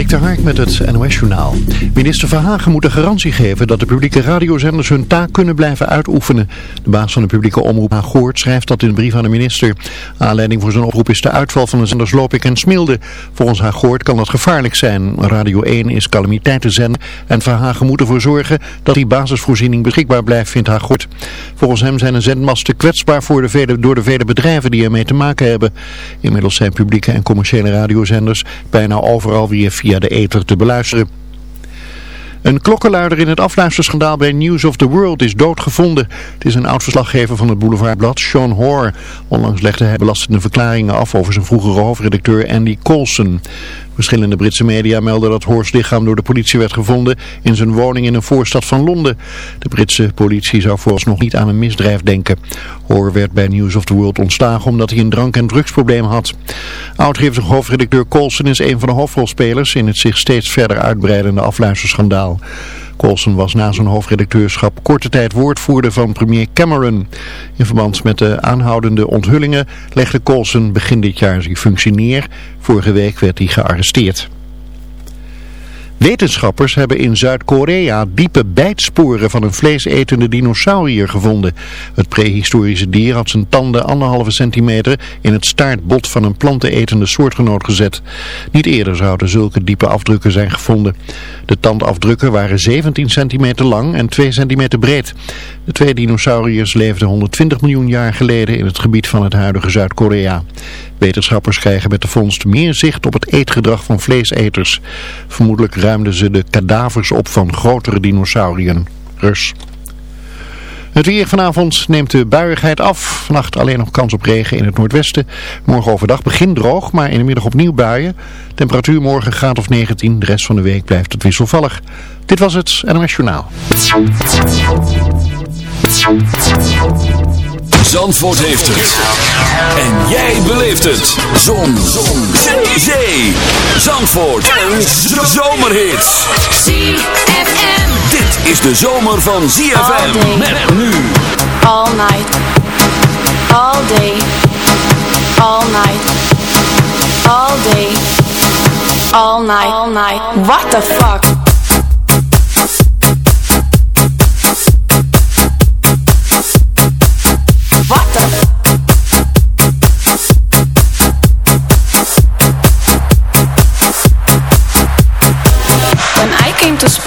Dik Hark met het NOS-journaal. Minister Verhagen moet de garantie geven dat de publieke radiozenders hun taak kunnen blijven uitoefenen. De baas van de publieke omroep Hagoort schrijft dat in een brief aan de minister. Aanleiding voor zijn oproep is de uitval van de zenders Lopik en Smilde. Volgens Hagoort kan dat gevaarlijk zijn. Radio 1 is calamiteitenzender en Verhagen moet ervoor zorgen dat die basisvoorziening beschikbaar blijft, vindt Hagoort. Volgens hem zijn de zendmasten kwetsbaar voor de vele, door de vele bedrijven die ermee te maken hebben. Inmiddels zijn publieke en commerciële radiozenders bijna overal weer via de ether te beluisteren. Een klokkenluider in het afluisterschandaal bij News of the World is doodgevonden. Het is een oud-verslaggever van het Boulevardblad, Sean Hoare. Onlangs legde hij belastende verklaringen af over zijn vroegere hoofdredacteur Andy Coulson. Verschillende Britse media melden dat Hoors lichaam door de politie werd gevonden in zijn woning in een voorstad van Londen. De Britse politie zou vooralsnog niet aan een misdrijf denken. Hoor werd bij News of the World ontslagen omdat hij een drank- en drugsprobleem had. Oud-gevig hoofdredacteur Colson is een van de hoofdrolspelers in het zich steeds verder uitbreidende afluisterschandaal. Colson was na zijn hoofdredacteurschap korte tijd woordvoerder van premier Cameron. In verband met de aanhoudende onthullingen legde Colson begin dit jaar zijn functie neer. Vorige week werd hij gearresteerd. Wetenschappers hebben in Zuid-Korea diepe bijtsporen van een vleesetende dinosaurier gevonden. Het prehistorische dier had zijn tanden anderhalve centimeter in het staartbot van een plantenetende soortgenoot gezet. Niet eerder zouden zulke diepe afdrukken zijn gevonden. De tandafdrukken waren 17 centimeter lang en 2 centimeter breed. De twee dinosauriërs leefden 120 miljoen jaar geleden in het gebied van het huidige Zuid-Korea. Wetenschappers krijgen met de vondst meer zicht op het eetgedrag van vleeseters. Vermoedelijk ruimden ze de kadavers op van grotere dinosauriërs. Het weer vanavond neemt de buiigheid af. Vannacht alleen nog kans op regen in het noordwesten. Morgen overdag begint droog, maar in de middag opnieuw buien. Temperatuur morgen graad of 19. De rest van de week blijft het wisselvallig. Dit was het NOS Journaal. Zandvoort heeft het. En jij beleeft het. Zon. Zon. Zee. Zandvoort. Een zomerhit. ZFM. Dit is de zomer van ZFM. All. Met nu. All night. All day. All night. All day. All night. All night. What the fuck?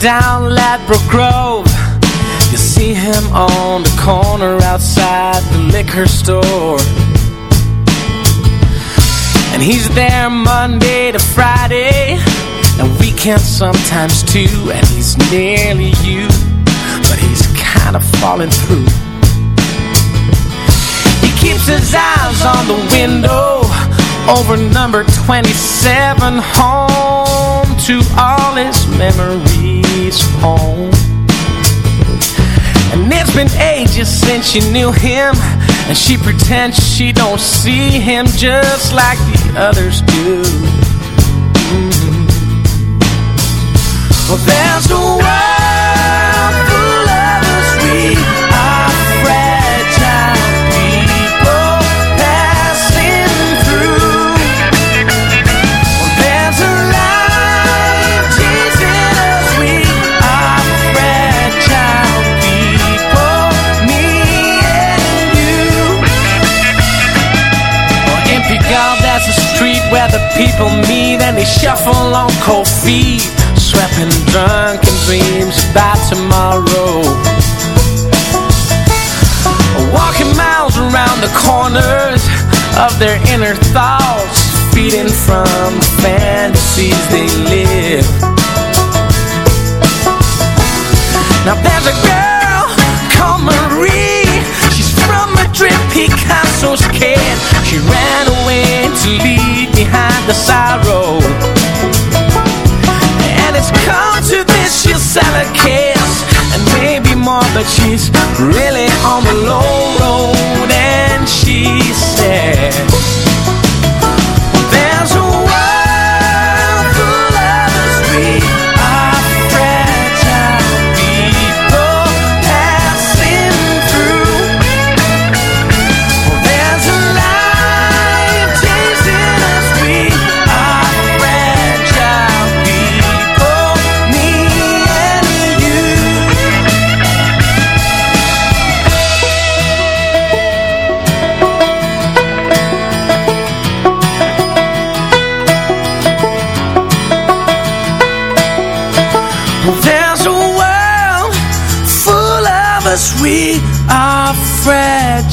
Down Ladbroke Grove. You see him on the corner outside the liquor store. And he's there Monday to Friday And weekends sometimes too And he's nearly you But he's kind of falling through. He keeps his eyes on the window Over number 27 Home to all his memories home And it's been ages since she knew him And she pretends she don't see him just like the others do mm -hmm. Well, there's a world shuffle on cold feet, swept drunken dreams about tomorrow. Walking miles around the corners of their inner thoughts, feeding from the fantasies they live. Now there's a girl called Marie, she's from Madrid, Picasso's kid. She ran away to leave behind the sorrow but she's really on the low road And she said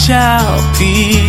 shall be.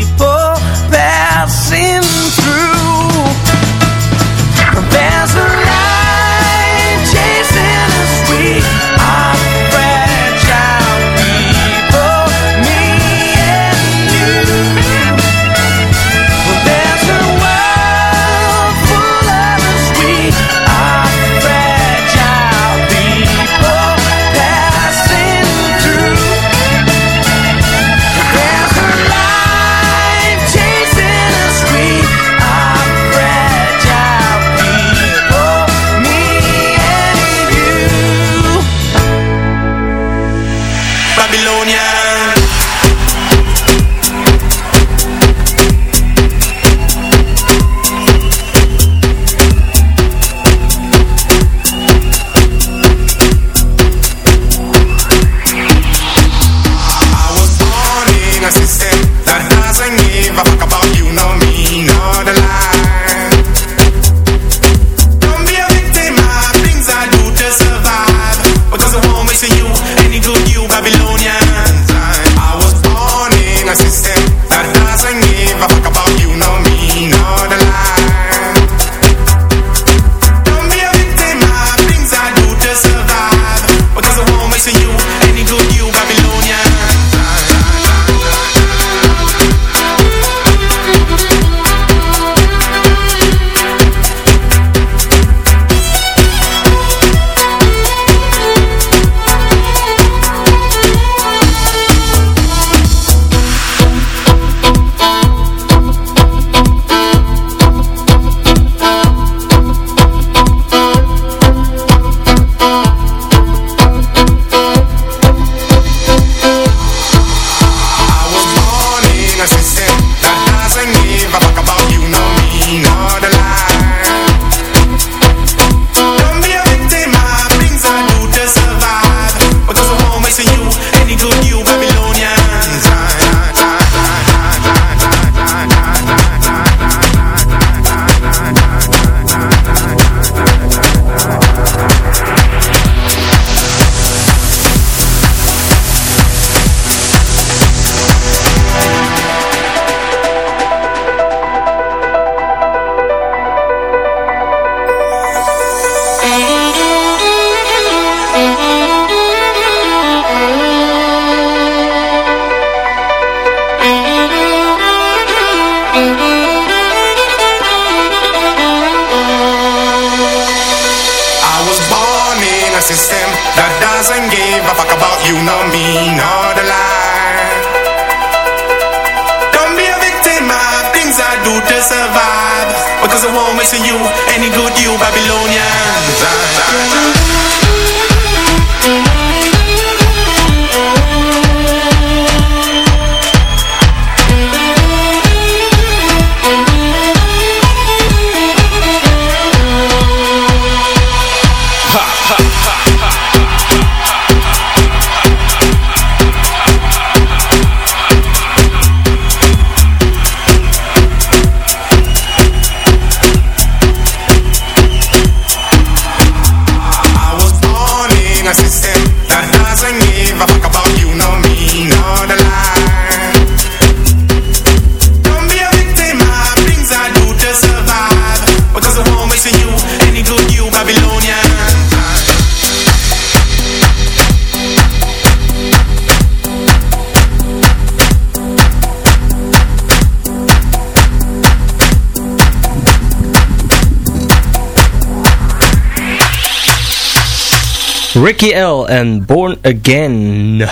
L. en Born Again.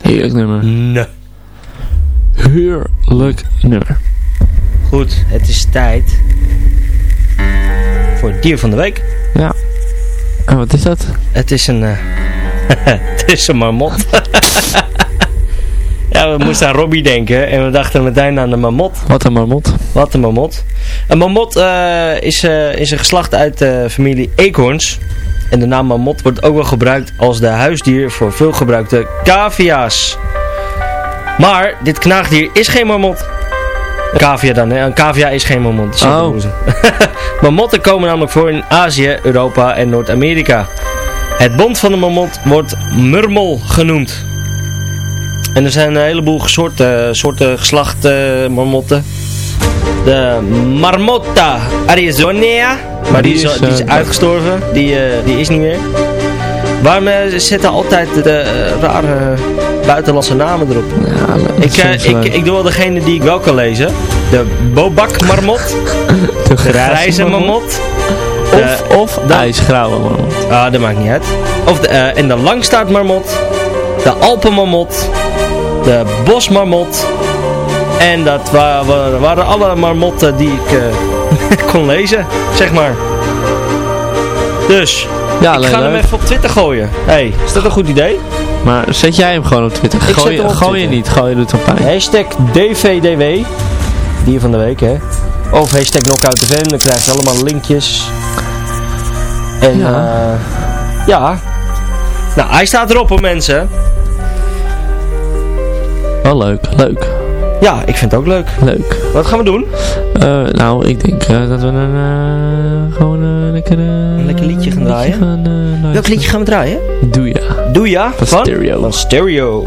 Heerlijk nummer. Nee. Heerlijk nummer. Goed, het is tijd voor het dier van de week. Ja. En wat is dat? Het is een... Uh, het is een marmot. ja, we moesten aan Robbie denken en we dachten meteen aan de marmot. Wat een marmot. Wat een marmot. Een marmot uh, is, uh, is een geslacht uit de familie eekhoorns. En de naam marmot wordt ook wel gebruikt als de huisdier voor veel gebruikte cavia's. Maar dit knaagdier is geen marmot. Een cavia dan, hè? Een cavia is geen marmot. Oh. Marmotten komen namelijk voor in Azië, Europa en Noord-Amerika. Het bond van de marmot wordt murmel genoemd. En er zijn een heleboel soorten, soorten geslacht uh, marmotten. De Marmotta Arizonea. Maar die is, die is, die is uh, uitgestorven. Die, uh, die is niet meer. Waarom uh, zetten altijd de rare buitenlandse namen erop? Ja, ik, ik, ik doe wel degene die ik wel kan lezen. De Bobak Marmot. de grijze marmot. Of, of de ijsgrauwe marmot. Ah, dat maakt niet uit. Of de, en de langstaart marmot. De Alpenmarmot. De bosmarmot. En dat waren, waren alle marmotten die ik uh, kon lezen, zeg maar. Dus, ja, ik leuk, ga hem even op Twitter gooien. hey, is dat een goed idee? Maar zet jij hem gewoon op Twitter? Ik gooi, op Twitter. je niet, gooi je doet een pijn. Hashtag DVDW. Dier van de week, hè. Of hashtag Knockout FM, dan krijg je allemaal linkjes. En, Ja. ja. ja. Nou, hij staat erop hoor mensen. Wel leuk, leuk, Ja, ik vind het ook leuk. leuk. Wat gaan we doen? Eh, nou, ik denk eh, dat we een, eh, gewoon een lekker... lekker liedje gaan draaien? gaan, Welk liedje gaan we draaien? Doe ja. Doe ja, Van Stereo. Van Stereo.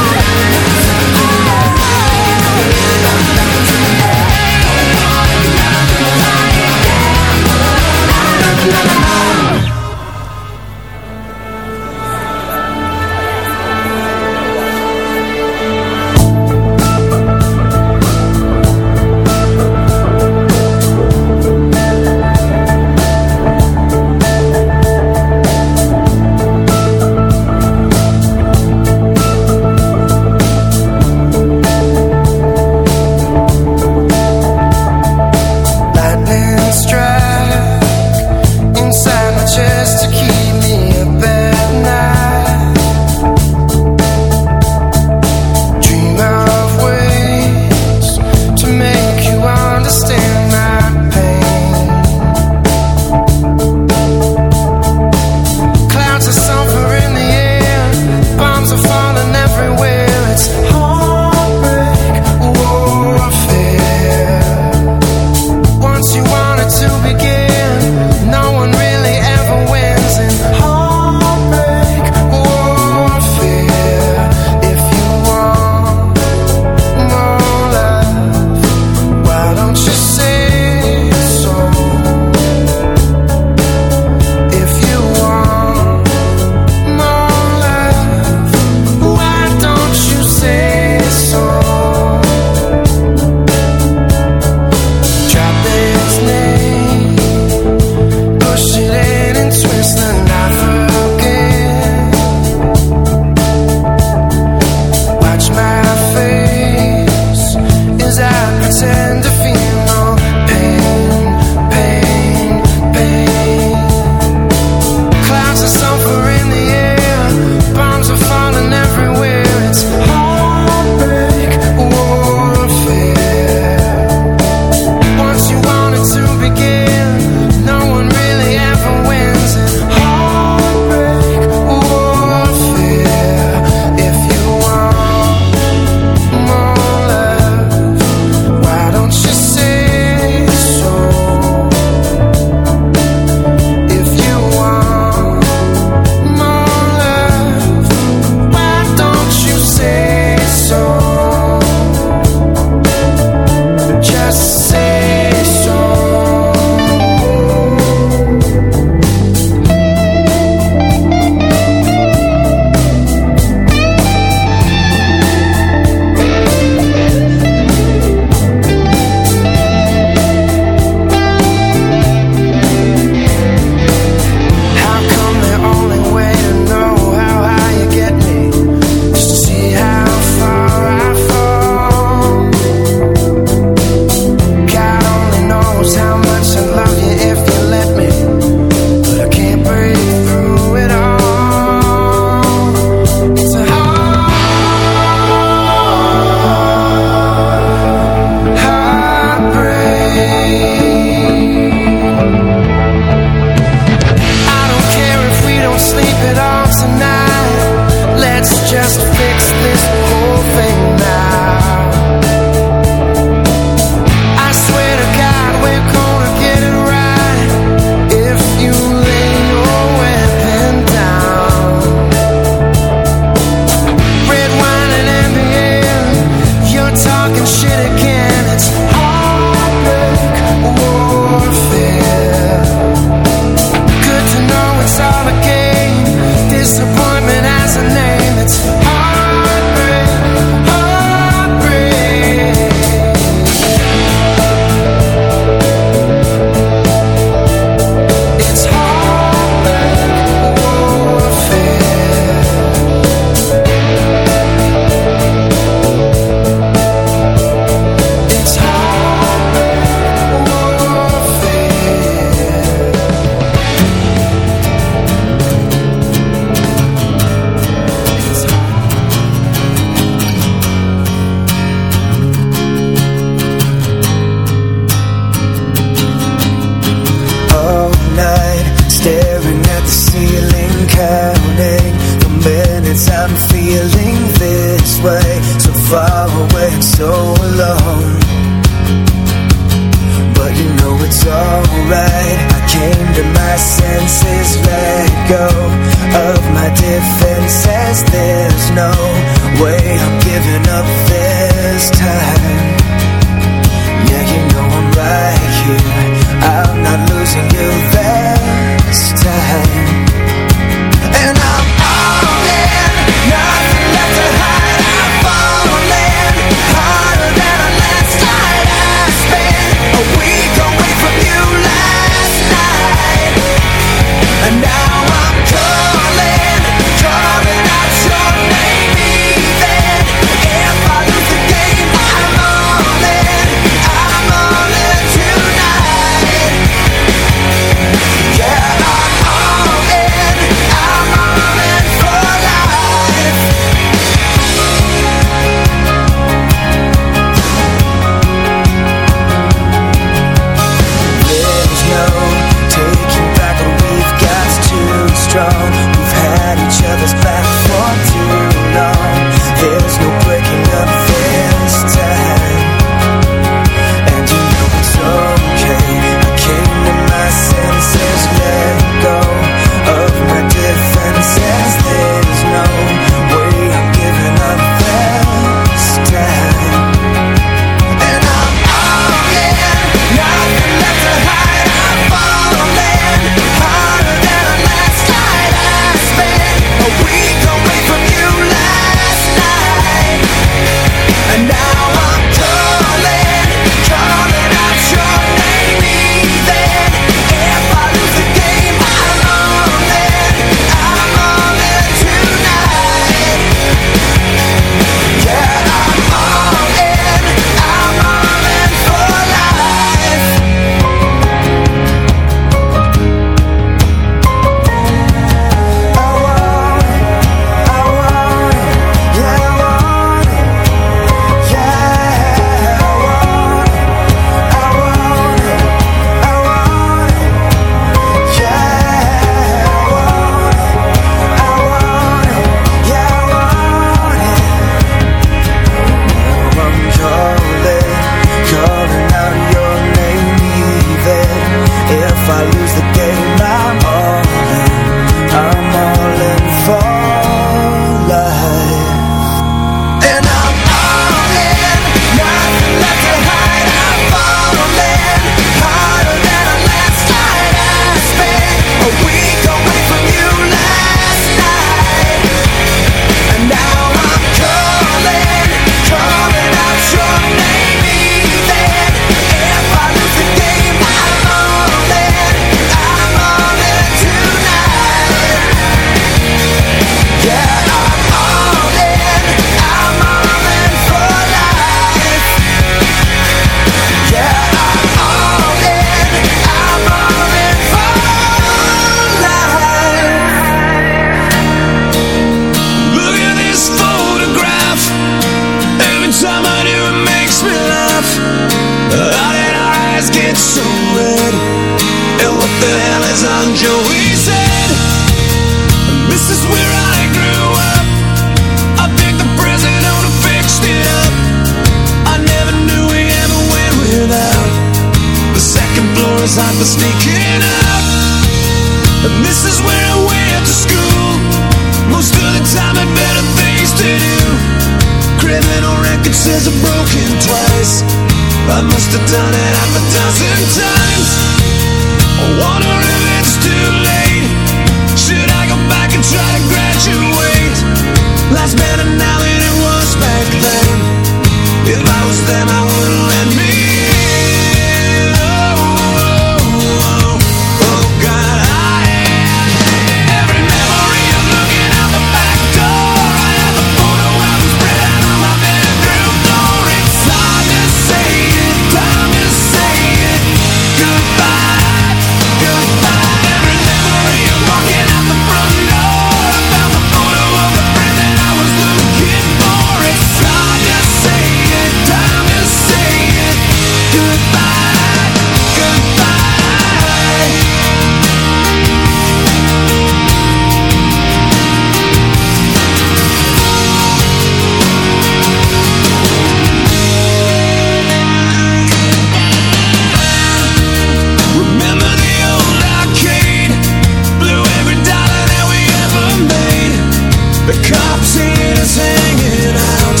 The cops see us hanging out.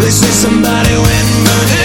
They say somebody went murdered.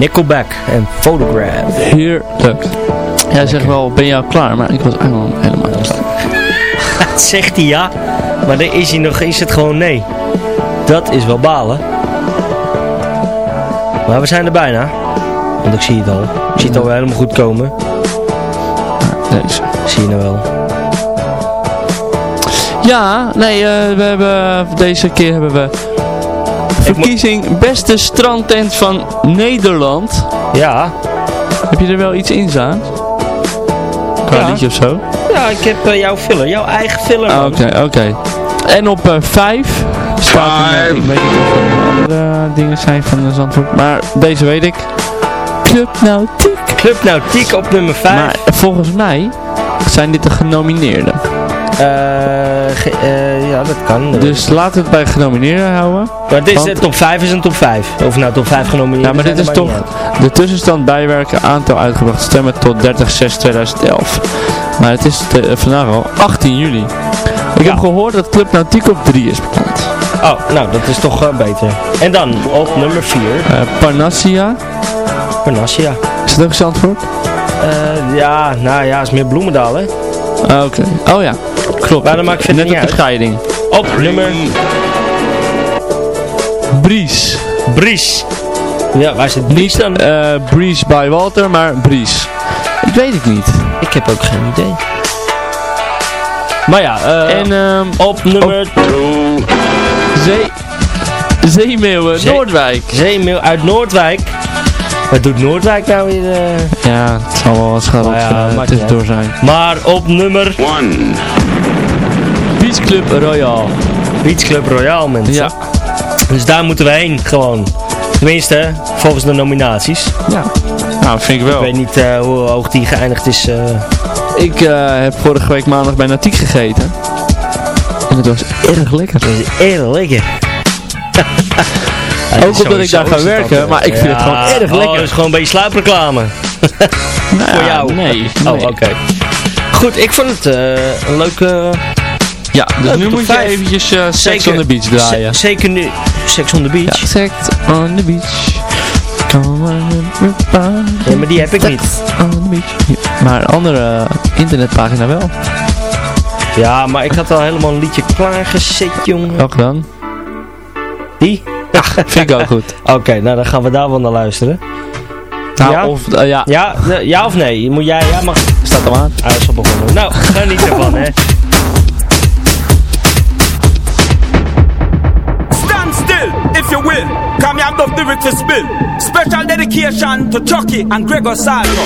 Nickelback en Photograph. Heerlijk. Jij zegt wel, ben je al klaar? Maar ik was eigenlijk helemaal niet klaar. Zegt hij ja, maar dan is, hij nog, is het gewoon nee. Dat is wel balen. Maar we zijn er bijna. Want ik zie het al. Ik zie het al helemaal goed komen. Nee, zie je nou wel. Ja, nee, eh, we hebben, deze keer hebben we Verkiezing beste strandtent van Nederland. Ja. Heb je er wel iets in staan? Qua ja. liedje of zo? Ja, ik heb eh, jouw filler, jouw eigen filler. Ah, oké, oké. En op eh, 5 uh, staat nou- ik weet niet of er andere dingen zijn van de Zandvoort, maar deze weet ik. Club Nautiek. Club Nautiek op nummer 5. Maar volgens mij zijn dit de genomineerden. Eh, eh, ja, dat kan. Dus laten we het bij genomineerden houden. Maar dit is de top 5 is een top 5. Of nou, top 5 genomineerd. Ja, maar dit is toch de tussenstand bijwerken aantal uitgebrachte stemmen tot 30-6-2011. Maar het is de, vandaag al 18 juli. Ik heb gehoord dat Club Nautiek op 3 is bekend. Oh, nou, dat is toch eh, beter. En dan op nummer 4. Uh, Parnassia. Parnassia. Is dat ook Zandvoort? Uh, ja, nou ja, is meer Bloemendaal, hè? Ah, oké. Oh ja klopt. Maar dat maakt verder Net niet uit. scheiding. Op nummer Bries. Bries. Ja, waar zit Bries dan? Eh Breeze by Walter, maar Bries. Ik weet het niet. Ik heb ook geen idee. Maar ja, eh, en ehm op nummer Zee... Zeemeeuwen, Zee- Noordwijk. Zeemeel uit Noordwijk. Wat doet Noordwijk nou weer? eh? Ja, het zal wel wat scharrels Nou ja, eh, tussendoor zijn. Maar op nummer Beach Club Royal. Beach Club Royale, mensen. Ja. Dus daar moeten we heen, gewoon. Tenminste, volgens de nominaties. Ja. Nou, vind ik Ik wel. weet niet eh, hoe hoog die geëindigd is. eh. Ik eh, heb vorige week maandag bij Natiek gegeten. En het was erg lekker. Dat is erg lekker. Ook omdat ik daar ga werken, maar ik vind het gewoon erg Oh, lekker. dat is gewoon een beetje sluipreclame. Nou, Voor jou. Nee. Oh, nee. oké. Goed, ik vond het eh, een leuke... Ja, dus nu moet je eventjes eh, Sex on the Beach draaien. Z- zeker nu. Sex on the Beach. Ja, Sex on the Beach. Ja, maar die heb ik niet. Sex on the beach. Ja, maar andere eh, internetpagina wel. Ja, maar ik had al helemaal een liedje klaargezet, jongen. Welke dan? Die? Vind ik ook goed. Oké, nou dan gaan we daar wel naar luisteren. Nou, Ja? of, eh, ja, Ja, ja of nee? Moet jij, ja mag... staat hem aan. Ah, dat is al begonnen. Nou, geniet ervan, hè. Stand still, if you will. Come here, enough lyrics to spill. Special dedication to Chucky and Gregor Salto.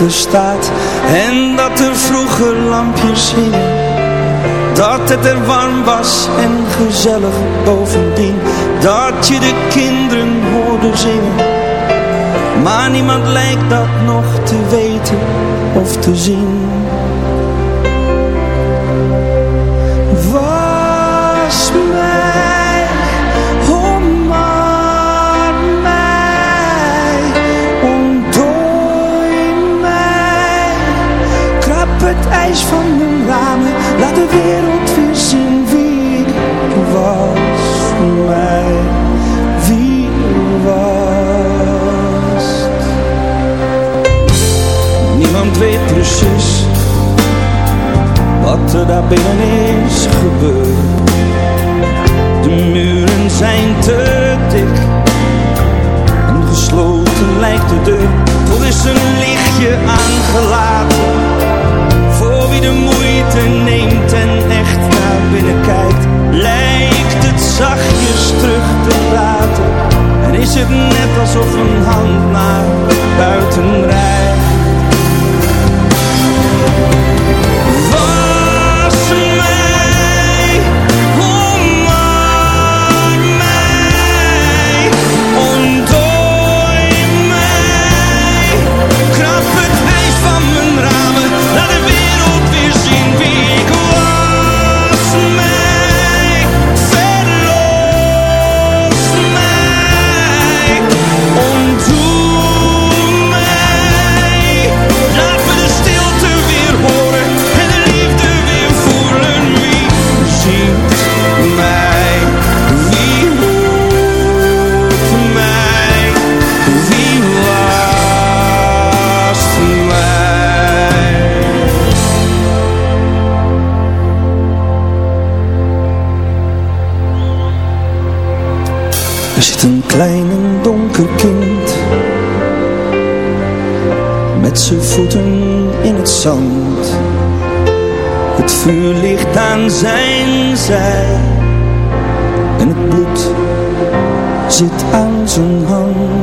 er staat en dat er vroeger lampjes hingen. Dat het er warm was en gezellig bovendien, dat je de kinderen hoorde zingen. Maar niemand lijkt dat nog te weten of te zien. van mijn ramen, laat de wereld weer zien wie ik was voor mij. Wie was Niemand weet precies wat er daar binnen is gebeurd. De muren zijn te dik en gesloten lijkt de deur. Toch is een lichtje aangelaten voor wie de moeite neemt en echt naar binnen kijkt, lijkt het zachtjes terug te laten. En is het net alsof een hand naar buiten rijdt. Zit een klein en donker kind. Met zijn voeten in het zand. Het vuur ligt aan zijn zij. En het bloed zit aan zijn hand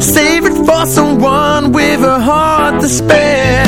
Save it for someone with a heart to spare.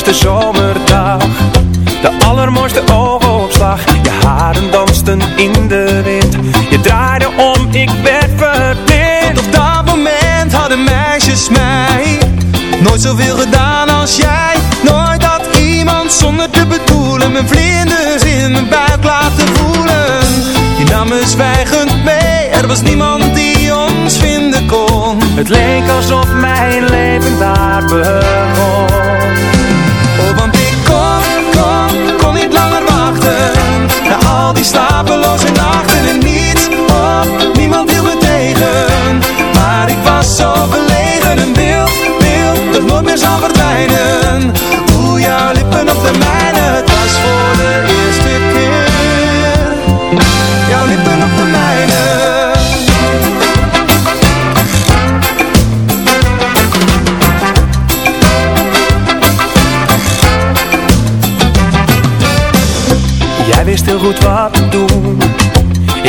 Allereerste zomerdag. De allermooiste oogopslag. Je haren dansten in de wind. Je draaide om, ik werd verblind Op dat moment hadden meisjes mij Nooit zoveel gedaan als jij. Nooit had iemand zonder te bedoelen Mijn vlinders in mijn buik laten voelen. Je nam me zwijgend mee. Er was niemand die ons vinden kon. Het leek alsof mijn leven daar begon Oh, want ik kon, kon, kon niet langer wachten. Na al die slapeloze nachten en niets of niemand hield me tegen. Maar ik was zo verlegen en wild, wild Dat nooit meer zal verdwijnen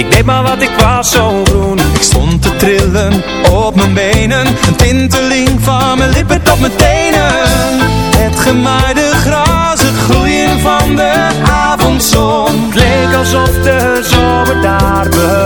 Ik deed maar wat ik was zo groen. Ik stond te trillen op mijn benen. Een tinteling van mijn lippen tot mijn tenen. Het gemaaide gras, het groeien van de avondzon. Het leek alsof de zomer daar begon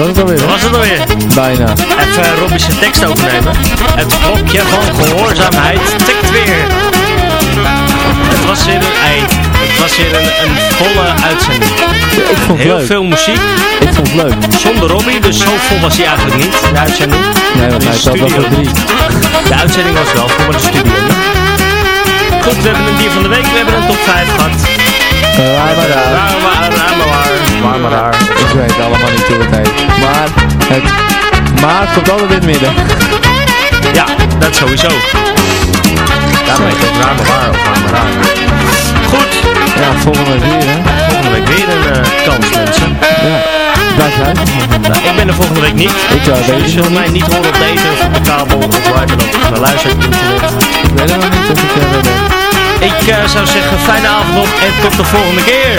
was het alweer. Dat was het alweer. Bijna. Even uh, Robbie zijn tekst overnemen. Het klokje van gehoorzaamheid tikt weer. Het was weer een ei. Het was weer een, een volle uitzending. ik vond het Heel leuk. veel muziek. Ik vond het leuk. Zonder Robbie, dus zo vol was hij eigenlijk niet, de uitzending. Nee, want hij zat wel voor drie. De uitzending was wel voor de studio. Goed, we hebben een dier van de week, we hebben een top 5 gehad. Waar maar daar. Maar maar daar. Ik weet allemaal niet hoe het heet. Maar het maar komt altijd in het midden. Ja, dat sowieso. Daarmee heet het waar maar waar of waar maar daar. Goed. Ja, volgende week weer hè. Volgende week weer een uh, kans mensen. Ja. Nou, ik ben er volgende week niet. Ik uh, weet Je zult mij niet horen op de eten of op de kabel of waar dan ook luisteren op internet. Ik weet het nog niet of ik uh, ben. Ik uh, zou zeggen, fijne avond nog en tot de volgende keer.